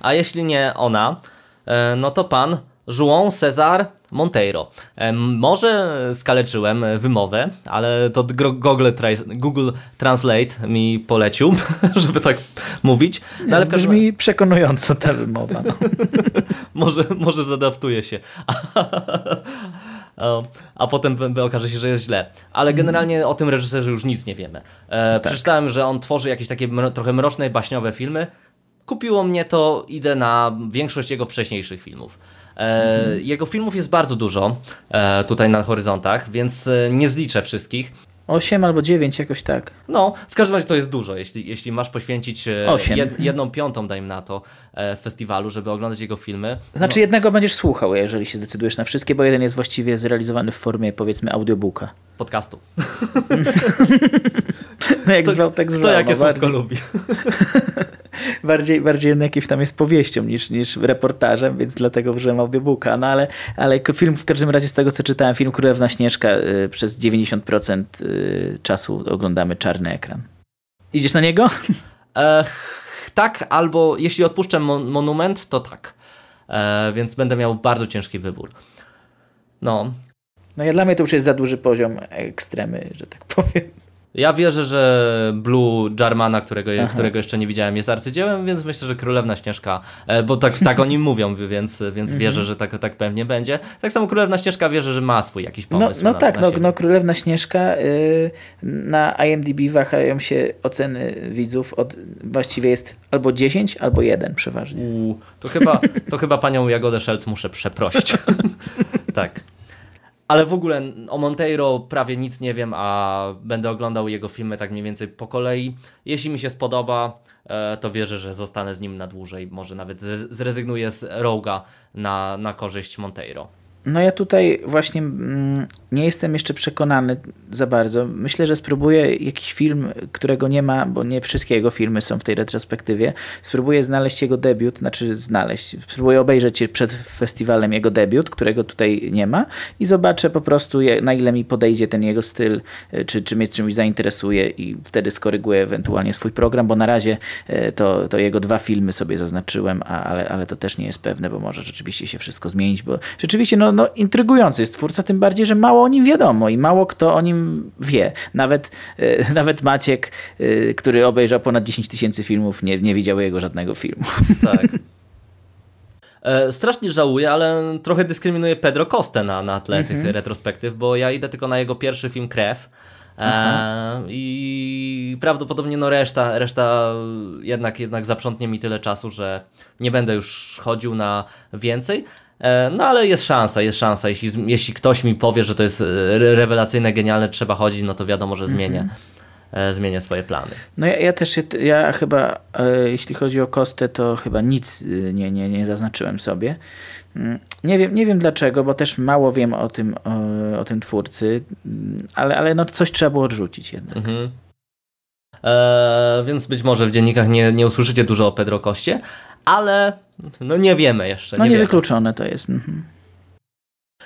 a jeśli nie ona, e, no to pan João Cesar Monteiro. E, może skaleczyłem wymowę, ale to Google, Google Translate mi polecił, [LAUGHS] żeby tak mówić. No, ale każdym... Brzmi przekonująco ta wymowa. No. [LAUGHS] może, może zadaptuje się. [LAUGHS] a potem okaże się, że jest źle. Ale mhm. generalnie o tym reżyserze już nic nie wiemy. E, tak. Przeczytałem, że on tworzy jakieś takie trochę mroczne, baśniowe filmy. Kupiło mnie to, idę na większość jego wcześniejszych filmów. E, mhm. Jego filmów jest bardzo dużo e, tutaj na horyzontach, więc e, nie zliczę wszystkich. 8 albo 9, jakoś tak. No, w każdym razie to jest dużo. Jeśli, jeśli masz poświęcić e, jed, jedną piątą, dajmy na to, e, festiwalu, żeby oglądać jego filmy. Znaczy, no. jednego będziesz słuchał, jeżeli się zdecydujesz na wszystkie, bo jeden jest właściwie zrealizowany w formie, powiedzmy, audiobooka. Podcastu. [LAUGHS] no jak zwał, tak zwał. Kto jakie no, słówko lubi. [LAUGHS] bardziej, bardziej jakimś tam jest powieścią niż, niż reportażem, więc dlatego użyłem audiobooka. No ale, ale film w każdym razie z tego, co czytałem, film Królewna Śnieżka y, przez 90% y, czasu oglądamy czarny ekran. Idziesz na niego? [LAUGHS] E, tak, albo jeśli odpuszczę mon monument, to tak. E, więc będę miał bardzo ciężki wybór. No. No ja dla mnie to już jest za duży poziom ekstremy, że tak powiem. Ja wierzę, że Blue Jarmana, którego, którego jeszcze nie widziałem, jest arcydziełem, więc myślę, że Królewna Śnieżka, e, bo tak, tak o nim mówią, więc, więc mhm. wierzę, że tak, tak pewnie będzie. Tak samo Królewna Śnieżka wierzę, że ma swój jakiś pomysł. No, no na, tak, na no, no Królewna Śnieżka y, na IMDb wahają się oceny widzów od właściwie jest albo 10, albo 1 przeważnie. U, to, chyba, to chyba panią Jagodę Szelc muszę przeprosić. [LAUGHS] tak. Ale w ogóle o Monteiro prawie nic nie wiem, a będę oglądał jego filmy tak mniej więcej po kolei. Jeśli mi się spodoba, e, to wierzę, że zostanę z nim na dłużej. Może nawet zrezygnuję z Roga na, na korzyść Monteiro. No ja tutaj właśnie mm, nie jestem jeszcze przekonany za bardzo. Myślę, że spróbuję jakiś film, którego nie ma, bo nie wszystkie jego filmy są w tej retrospektywie. Spróbuję znaleźć jego debiut, znaczy znaleźć. Spróbuję obejrzeć przed festiwalem jego debiut, którego tutaj nie ma i zobaczę po prostu na ile mi podejdzie ten jego styl, e, czy, czy mnie czymś zainteresuje i wtedy skoryguję ewentualnie swój program, bo na razie e, to, to jego dwa filmy sobie zaznaczyłem, ale, ale to też nie jest pewne, bo może rzeczywiście się wszystko zmienić, bo rzeczywiście no, no, intrygujący jest twórca, tym bardziej, że mało o nim wiadomo i mało kto o nim wie. Nawet, e, nawet Maciek, e, który obejrzał ponad 10 tysięcy filmów, nie, nie widział jego żadnego filmu. Tak. [LAUGHS] E, strasznie żałuję, ale trochę dyskryminuję Pedro Costę na, na tle mhm. tych retrospektyw, bo ja idę tylko na jego pierwszy film Krew. E, I prawdopodobnie no reszta, reszta jednak, jednak zaprzątnie mi tyle czasu, że nie będę już chodził na więcej. E, no ale jest szansa, jest szansa. Jeśli, jeśli ktoś mi powie, że to jest e, rewelacyjne, genialne, trzeba chodzić, no to wiadomo, że zmienię. Mm -hmm. zmienię swoje plany. No ja, ja też, ja chyba, jeśli chodzi o Kostę, to chyba nic nie, nie, nie zaznaczyłem sobie. Mm, nie wiem, nie wiem dlaczego, bo też mało wiem o tym, o, o tym twórcy, mm, ale, ale no coś trzeba było odrzucić jednak. Mhm. Więc być może w dziennikach nie, nie usłyszycie dużo o Pedro Koście, ale no nie wiemy jeszcze. No nie niewykluczone to jest. Mhm.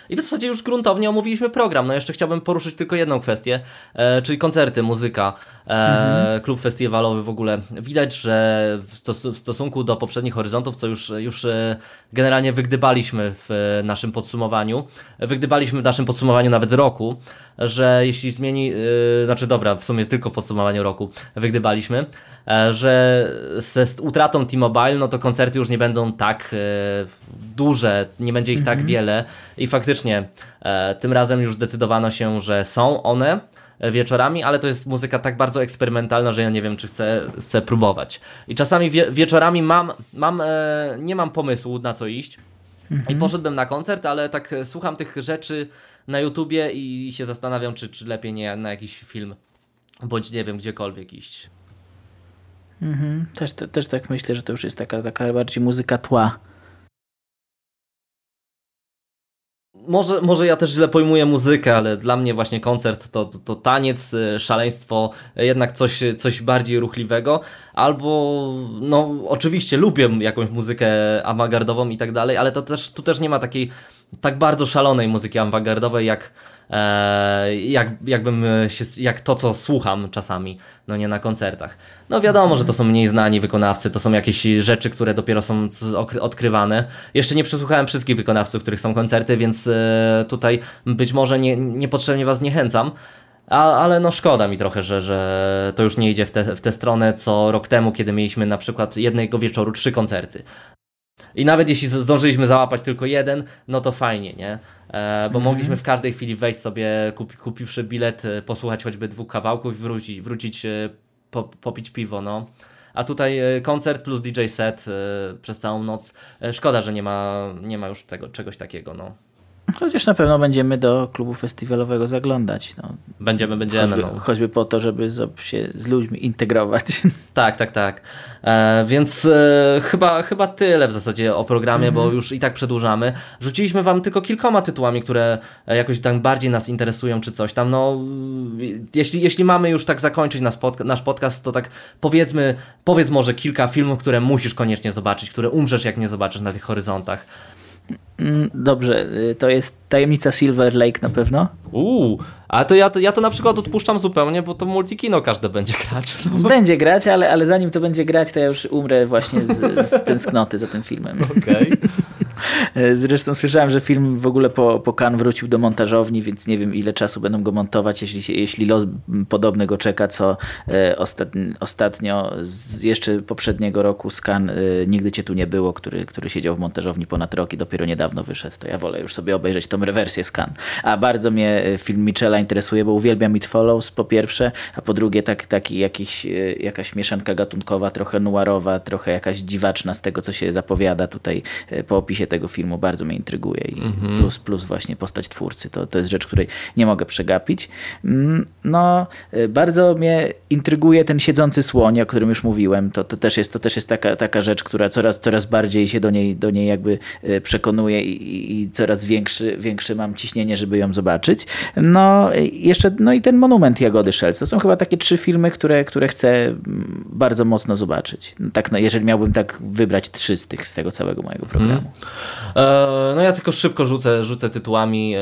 I w zasadzie już gruntownie omówiliśmy program. No jeszcze chciałbym poruszyć tylko jedną kwestię, e, czyli koncerty, muzyka, e, mhm. klub festiwalowy w ogóle. Widać, że w, stos w, stosunku do poprzednich horyzontów, co już, już e, generalnie wygdybaliśmy w e, naszym podsumowaniu, wygdybaliśmy w naszym podsumowaniu nawet roku, że jeśli zmieni, e, znaczy dobra, w sumie tylko w podsumowaniu roku wygdybaliśmy, e, że ze utratą T-Mobile, no to koncerty już nie będą tak duże, nie będzie ich tak mhm. tak wiele i faktycznie e, tym razem już zdecydowano się, że są one wieczorami, ale to jest muzyka tak bardzo eksperymentalna, że ja nie wiem, czy chcę, chcę próbować. I czasami wie, wieczorami mam, mam e, nie mam pomysłu na co iść. Mhm. I poszedłbym na koncert, ale tak słucham tych rzeczy na YouTubie i się zastanawiam, czy, czy lepiej nie na jakiś film, bądź nie wiem, gdziekolwiek iść. Mhm. Też, te, też tak myślę, że to już jest taka, taka bardziej muzyka tła. Może, może ja też źle pojmuję muzykę, ale dla mnie właśnie koncert to, to, to taniec, y, szaleństwo, jednak coś, coś bardziej ruchliwego. Albo, no oczywiście lubię jakąś muzykę awangardową i tak dalej, ale to też, tu też nie ma takiej tak bardzo szalonej muzyki awangardowej jak E, jak, jakbym się, jak to, co słucham czasami, no nie na koncertach. No wiadomo, że to są mniej znani wykonawcy, to są jakieś rzeczy, które dopiero są odkrywane. Jeszcze nie przesłuchałem wszystkich wykonawców, których są koncerty, więc e, tutaj być może nie, niepotrzebnie Was zniechęcam. A, ale no szkoda mi trochę, że, że to już nie idzie w, te, w tę stronę, co rok temu, kiedy mieliśmy na przykład jednego wieczoru trzy koncerty. I nawet jeśli zdążyliśmy załapać tylko jeden, no to fajnie, nie? E, bo mm. mogliśmy w każdej chwili wejść sobie, kupi, kupiwszy bilet, e, posłuchać choćby dwóch kawałków i wrócić, wrócić e, po, popić piwo, no. A tutaj koncert plus DJ set przez całą noc. Szkoda, że nie ma, nie ma już tego, czegoś takiego, no. Chociaż na pewno będziemy do klubu festiwalowego zaglądać. No. Będziemy, będziemy. Choćby, no. choćby po to, żeby się z ludźmi integrować. [LAUGHS] Tak, tak, tak. E, więc e, chyba, chyba tyle w zasadzie o programie, bo już i tak przedłużamy. Rzuciliśmy wam tylko kilkoma tytułami, które e, jakoś tam bardziej nas interesują, czy coś tam. No, jeśli, jeśli mamy już tak zakończyć nasz, podca- nasz podcast, to tak powiedzmy, powiedz może kilka filmów, które musisz koniecznie zobaczyć, które umrzesz, jak nie zobaczysz na tych horyzontach. Mm, Dobrze, y, to jest tajemnica Silver Lake na pewno. Uuu, a to ja, to ja to na przykład odpuszczam zupełnie, bo to multikino każde będzie grać. No. Będzie grać, ale, ale zanim to będzie grać, to ja już umrę właśnie z, z tęsknoty za tym filmem. Okej. Zresztą słyszałem, że film w ogóle po, po Cannes wrócił do montażowni, więc nie wiem ile czasu będą go montować, jeśli, jeśli los podobny go czeka, co e, ostatni, ostatnio z jeszcze poprzedniego roku z Cannes e, Nigdy Cię Tu Nie Było, który, który siedział w montażowni ponad rok i dopiero niedawno wyszedł. To ja wolę już sobie obejrzeć tą rewersję z Cannes. A bardzo mnie e, film Michela interesuje, bo uwielbiam It Follows po pierwsze, a po drugie tak, taki jakiś, e, jakaś mieszanka gatunkowa, trochę noirowa, trochę jakaś dziwaczna z tego, co się zapowiada tutaj e, po opisie tego filmu. Bardzo mnie intryguje i plus, plus właśnie postać twórcy. To, to jest rzecz, której nie mogę przegapić. Mm, No, e, bardzo mnie intryguje ten siedzący słoń, o którym już mówiłem. To, to też jest, to też jest taka, taka rzecz, która coraz, coraz bardziej się do niej, do niej jakby e, przekonuje i, i- coraz większy, większe mam ciśnienie, żeby ją zobaczyć. No, jeszcze, no i ten monument Jagody Szelc. To są chyba takie trzy filmy, które, które chcę mm, bardzo mocno zobaczyć. No, Tak, no, jeżeli miałbym tak wybrać trzy z tych, z tego całego mojego programu. E, no ja tylko szybko rzucę, rzucę tytułami e,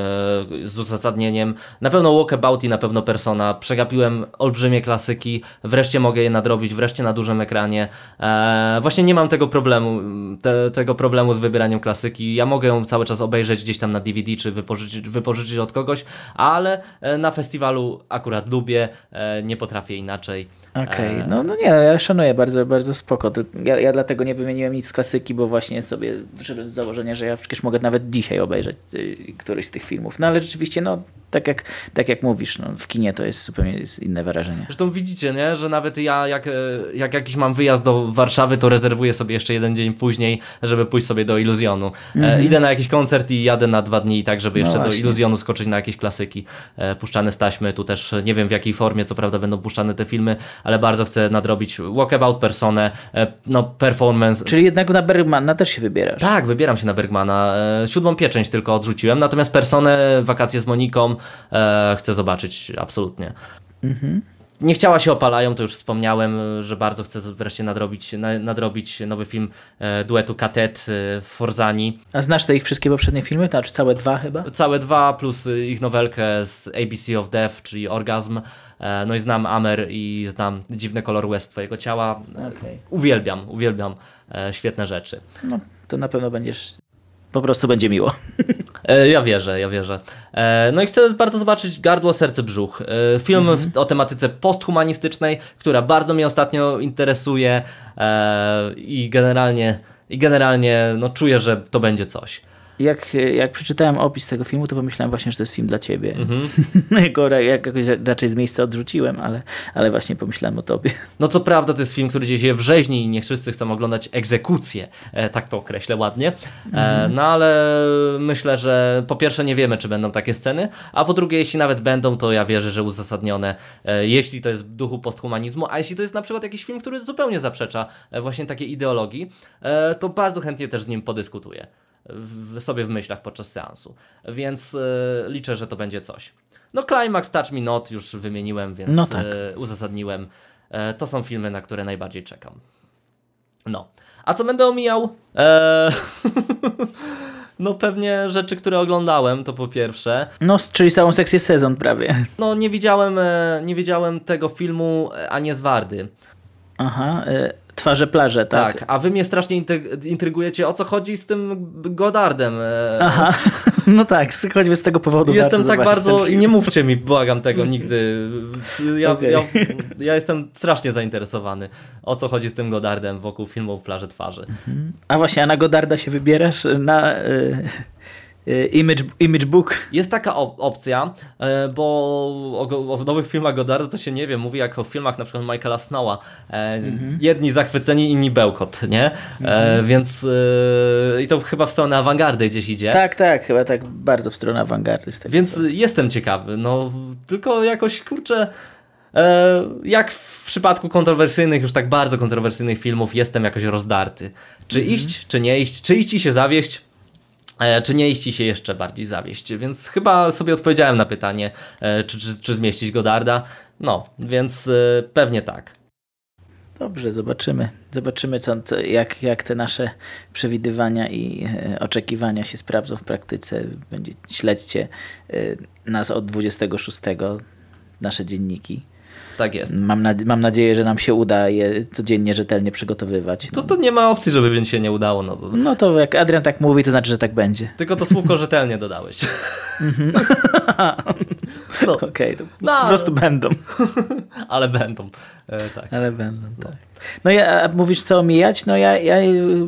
z uzasadnieniem. Na pewno Walkabout i na pewno Persona. Przegapiłem olbrzymie klasyki, wreszcie mogę je nadrobić, wreszcie na dużym ekranie. E, właśnie nie mam tego problemu, te, tego problemu z wybieraniem klasyki. Ja mogę ją cały czas obejrzeć gdzieś tam na DVD czy wypożyczyć, wypożyczyć od kogoś, ale e, na festiwalu akurat lubię, e, nie potrafię inaczej. Okej, E, no, no nie, no, ja szanuję, bardzo, bardzo spoko. Ja, ja dlatego nie wymieniłem nic z klasyki, bo właśnie sobie wyszedłem z założenia, że ja przecież mogę nawet dzisiaj obejrzeć y, któryś z tych filmów. No ale rzeczywiście, no tak jak, tak jak mówisz, no, w kinie to jest zupełnie inne wrażenie. Zresztą widzicie, nie? że nawet ja, jak, e, jak jakiś mam wyjazd do Warszawy, to rezerwuję sobie jeszcze jeden dzień później, żeby pójść sobie do Iluzjonu. E, idę na jakiś koncert i jadę na dwa dni, tak, żeby Mhm. No jeszcze do właśnie. Iluzjonu skoczyć na jakieś klasyki e, puszczane z taśmy. Tu też nie wiem w jakiej formie, co prawda, będą puszczane te filmy, ale bardzo chcę nadrobić Walkabout, Personę, no, performance. Czyli jednak na Bergmana też się wybierasz. Tak, wybieram się na Bergmana. Siódmą pieczęć tylko odrzuciłem, natomiast Personę, wakacje z Moniką e, chcę zobaczyć absolutnie. Nie chciała się opalają, to już wspomniałem, że bardzo chcę wreszcie nadrobić, na, nadrobić nowy film e, duetu Katet e, w Forzani. A znasz te ich wszystkie poprzednie filmy? Znaczy całe dwa chyba? Całe dwa plus e, ich nowelkę z ABC of Death, czyli Orgazm. E, no i znam Amer i znam Dziwny kolor łez twojego ciała. E, Okej. Uwielbiam, uwielbiam e, świetne rzeczy. No, to na pewno będziesz... Po prostu będzie miło. E, Ja wierzę, ja wierzę. E, No i chcę bardzo zobaczyć Gardło, Serce, Brzuch. E, Film w, o tematyce posthumanistycznej, która bardzo mnie ostatnio interesuje i generalnie, i generalnie no, czuję, że to będzie coś. Jak, jak przeczytałem opis tego filmu, to pomyślałem właśnie, że to jest film dla ciebie. Mhm. [LAUGHS] Ja go ra- jakoś raczej z miejsca odrzuciłem, ale, ale właśnie pomyślałem o tobie. No co prawda to jest film, który dzieje się w rzeźni i niech wszyscy chcą oglądać egzekucję, e, tak to określę ładnie. E, no ale myślę, że po pierwsze nie wiemy, czy będą takie sceny, a po drugie, jeśli nawet będą, to ja wierzę, że uzasadnione, e, jeśli to jest w duchu posthumanizmu, a jeśli to jest na przykład jakiś film, który zupełnie zaprzecza właśnie takiej ideologii, to bardzo chętnie też z nim podyskutuję w, sobie w myślach podczas seansu. Więc e, liczę, że to będzie coś. No Climax, Touch Me Not już wymieniłem, więc No tak. e, uzasadniłem. E, to są filmy, na które najbardziej czekam. No. A co będę omijał? E, [LAUGHS] no pewnie rzeczy, które oglądałem, to po pierwsze. No, czyli całą sekcję sezon prawie. No nie widziałem, nie widziałem tego filmu, a nie z Wardy. Aha, y, twarze plaże, tak? Tak, a wy mnie strasznie intry- intrygujecie, o co chodzi z tym Godardem. Aha, [LAUGHS] no tak, choćby z tego powodu Jestem tak bardzo i nie mówcie mi, błagam tego [LAUGHS] nigdy. Ja, Okej. ja, [LAUGHS] ja jestem strasznie zainteresowany, o co chodzi z tym Godardem wokół filmu Plaże Twarzy. A właśnie, a na Godarda się wybierasz na... Y, image, image book. Jest taka op opcja, e, bo o, o, nowych filmach Godarda to się nie wie, mówi jak o filmach na przykład Michaela Snowa. Mhm. Jedni zachwyceni, inni bełkot, nie? Mhm. Więc i to chyba w stronę awangardy gdzieś idzie. Tak, tak, chyba tak bardzo w stronę awangardy. Więc jestem ciekawy, no tylko jakoś kurczę jak w przypadku kontrowersyjnych, już tak bardzo kontrowersyjnych filmów, jestem jakoś rozdarty. Czy mhm. iść, czy nie iść, czy iść i się zawieść, czy nie iść i się jeszcze bardziej zawieść. Więc chyba sobie odpowiedziałem na pytanie, e, czy, czy, czy zmieścić Godarda. No, więc pewnie tak. Dobrze, zobaczymy. Zobaczymy, co, jak, jak te nasze przewidywania i oczekiwania się sprawdzą w praktyce. Będzie, śledźcie nas od 26, nasze dzienniki. Tak jest. Mam, mam nadzieję, że nam się uda je codziennie rzetelnie przygotowywać. No. To, to nie ma opcji, żeby się nie udało. No to... no to jak Adrian tak mówi, to znaczy, że tak będzie. Tylko to słówko [LAUGHS] rzetelnie dodałeś. Mhm. no. [LAUGHS] Okej, okay, no, po prostu będą. [LAUGHS] Ale będą. E, tak. Ale będą, tak. No ja, mówisz co omijać? No ja, ja,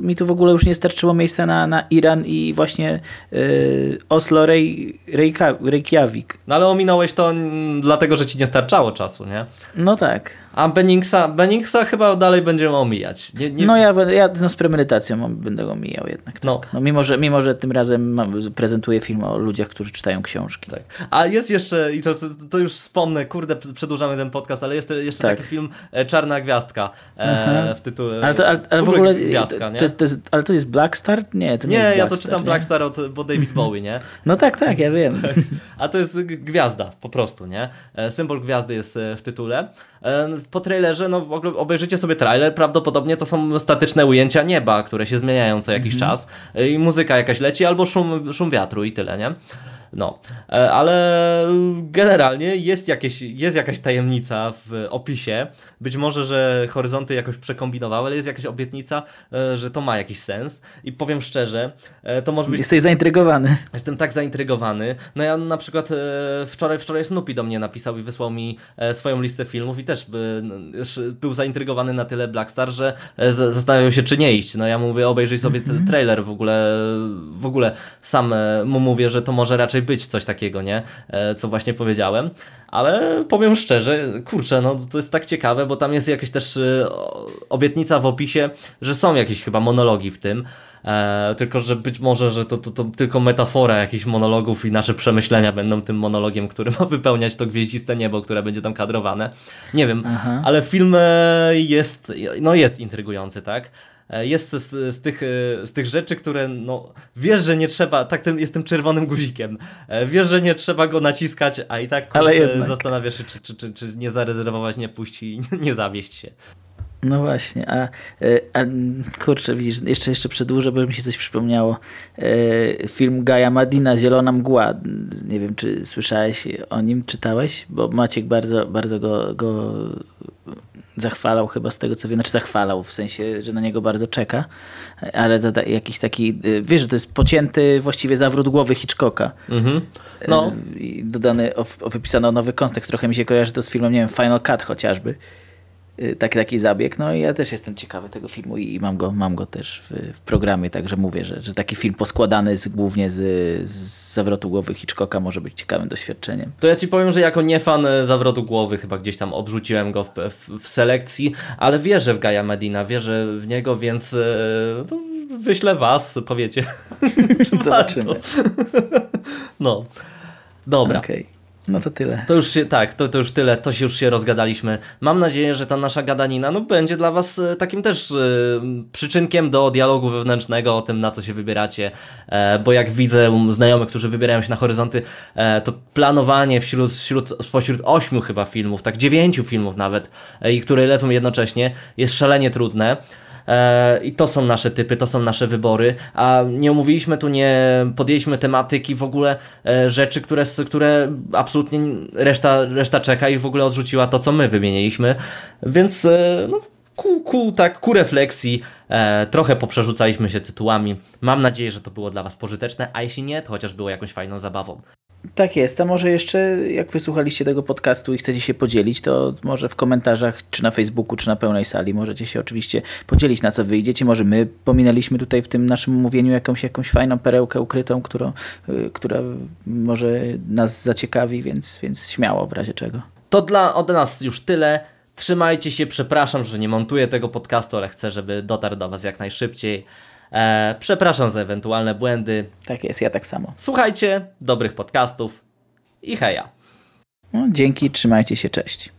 mi tu w ogóle już nie starczyło miejsca na, na Iran i właśnie y, Oslo, Rej, Reykjavik. No ale ominąłeś to dlatego, że ci nie starczało czasu, nie? No tak. A Benningsa, Benningsa chyba dalej będziemy omijać. Nie, nie... No ja, ja no z premedytacją będę go omijał jednak. Tak. No. no mimo, że, mimo, że tym razem mam, prezentuję film o ludziach, którzy czytają książki. Tak. A jest jeszcze, i to, to już wspomnę, kurde, przedłużamy ten podcast, ale jest jeszcze tak. taki film e, Czarna Gwiazdka e, w tytule. Ale, to, ale, ale w ogóle, gwiazdka, nie? To jest, to jest, ale to jest Black Star? Nie, to nie, nie ja to czytam nie? Black Star od, bo David Bowie, nie? [LAUGHS] No tak, tak, ja wiem. A to jest gwiazda, po prostu, nie? E, symbol gwiazdy jest w tytule. Po trailerze, no obejrzycie sobie trailer, prawdopodobnie to są statyczne ujęcia nieba, które się zmieniają co jakiś mm -hmm. czas i muzyka jakaś leci albo szum, szum wiatru i tyle, nie? No, e, ale generalnie jest, jakieś, jest jakaś tajemnica w opisie. Być może, że horyzonty jakoś przekombinowały, ale jest jakaś obietnica, e, że to ma jakiś sens. I powiem szczerze, e, to może być. Jesteś zaintrygowany. Jestem tak zaintrygowany. No ja na przykład wczoraj, wczoraj Snoopy do mnie napisał i wysłał mi swoją listę filmów i też by, był zaintrygowany na tyle Blackstar, że zastanawiał się, czy nie iść. No ja mówię, obejrzyj sobie -hmm. trailer w ogóle. W ogóle sam mu mówię, że to może raczej raczej być coś takiego, nie? E, co właśnie powiedziałem. Ale powiem szczerze, kurczę, no to jest tak ciekawe, bo tam jest jakaś też e, obietnica w opisie, że są jakieś chyba monologi w tym. E, tylko, że być może, że to, to, to tylko metafora jakichś monologów i nasze przemyślenia będą tym monologiem, który [LAUGHS] ma wypełniać to gwieździste niebo, które będzie tam kadrowane. Nie wiem, Aha. ale film jest, no jest intrygujący, tak? E, jest z, z, tych, e, z tych rzeczy, które no, wiesz, że nie trzeba, tak tym, jest tym czerwonym guzikiem, e, wiesz, że nie trzeba go naciskać, a i tak kurczę, zastanawiasz się, czy, czy, czy, czy nie zarezerwować, nie puścić i [LAUGHS] nie zawieść się. No właśnie, a, a kurczę, widzisz, jeszcze, jeszcze przedłużę, bo mi się coś przypomniało. Film Gaja Madina, Zielona Mgła. Nie wiem, czy słyszałeś o nim, czytałeś? Bo Maciek bardzo, bardzo go, go zachwalał chyba z tego co wiem, znaczy zachwalał w sensie, że na niego bardzo czeka, ale to jakiś taki, y, wiesz, że to jest pocięty właściwie zawrót głowy Hitchcocka. Mhm. No. Y, I dodany, wypisano nowy kontekst, trochę mi się kojarzy to z filmem, nie wiem, Final Cut chociażby. Y, taki, taki zabieg. No i ja też jestem ciekawy tego filmu i mam go, mam go też w, w programie, także mówię, że, że taki film poskładany z, głównie z, z zawrotu głowy Hitchcocka może być ciekawym doświadczeniem. To ja ci powiem, że jako nie fan e, zawrotu głowy chyba gdzieś tam odrzuciłem go w, w, w selekcji, ale wierzę w Gaja Medina, wierzę w niego, więc e, wyślę was, powiecie. [LAUGHS] [LAUGHS] Zobaczymy. no. Dobra. Okay. No to tyle. To już się, tak, to, to już tyle, to się już się rozgadaliśmy. Mam nadzieję, że ta nasza gadanina no, będzie dla Was e, takim też y, przyczynkiem do dialogu wewnętrznego o tym, na co się wybieracie, e, bo jak widzę znajomych, którzy wybierają się na horyzonty, e, to planowanie wśród, wśród, spośród ośmiu chyba filmów, tak dziewięciu filmów nawet, e, i które lecą jednocześnie, jest szalenie trudne. E, I to są nasze typy, to są nasze wybory, a nie omówiliśmy tu, nie podjęliśmy tematyki w ogóle e, rzeczy, które, które absolutnie reszta, reszta czeka i w ogóle odrzuciła to, co my wymieniliśmy, więc e, no, ku, ku, tak, ku refleksji trochę poprzerzucaliśmy się tytułami. Mam nadzieję, że to było dla Was pożyteczne, a jeśli nie, to chociaż było jakąś fajną zabawą. Tak jest, a może jeszcze jak wysłuchaliście tego podcastu i chcecie się podzielić, to może w komentarzach, czy na Facebooku, czy na pełnej sali możecie się oczywiście podzielić na co wyjdziecie. Może my pominęliśmy tutaj w tym naszym mówieniu jakąś, jakąś fajną perełkę ukrytą, którą, y, która może nas zaciekawi, więc, więc śmiało w razie czego. To dla od nas już tyle. Trzymajcie się, przepraszam, że nie montuję tego podcastu, ale chcę, żeby dotarł do Was jak najszybciej. E, przepraszam za ewentualne błędy. Tak jest, ja tak samo. Słuchajcie dobrych podcastów i heja. No, dzięki, trzymajcie się, cześć.